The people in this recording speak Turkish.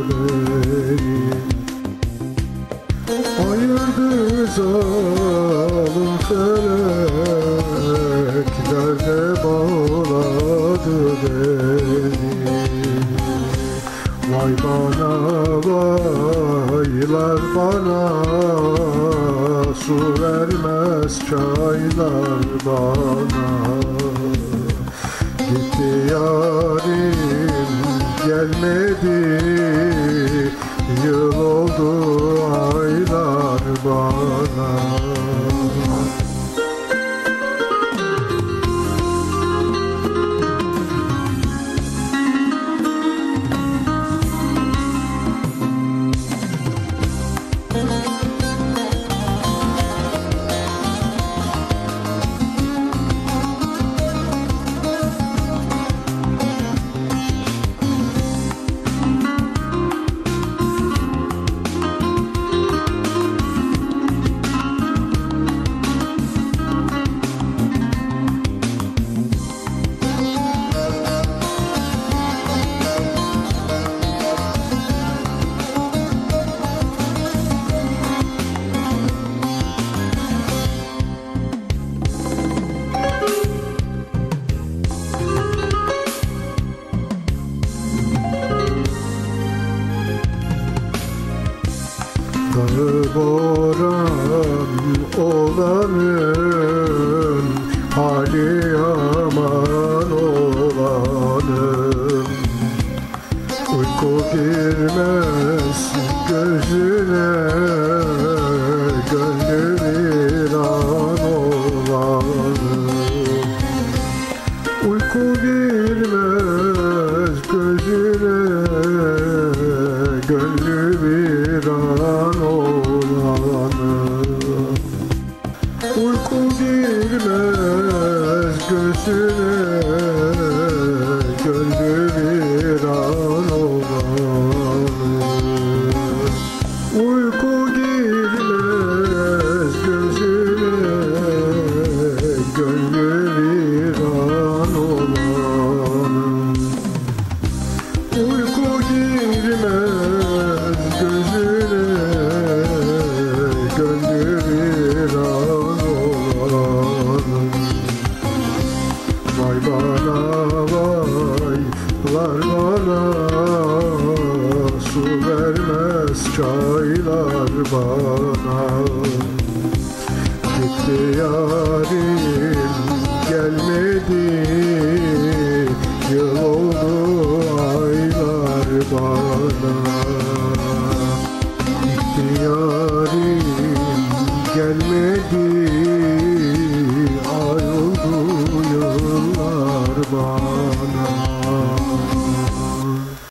beni Ayırdı zalim felek Derde bağladı beni Vay bana vaylar bana Su vermez çaylar bana. Gitti yarim gelmedi. Yıl oldu Dağı boran olanın Hali aman olanın Uyku girmez gözüne Uyku girmez gözüne Vay bana vaylar bana Su vermez çaylar bana. Gitti yarim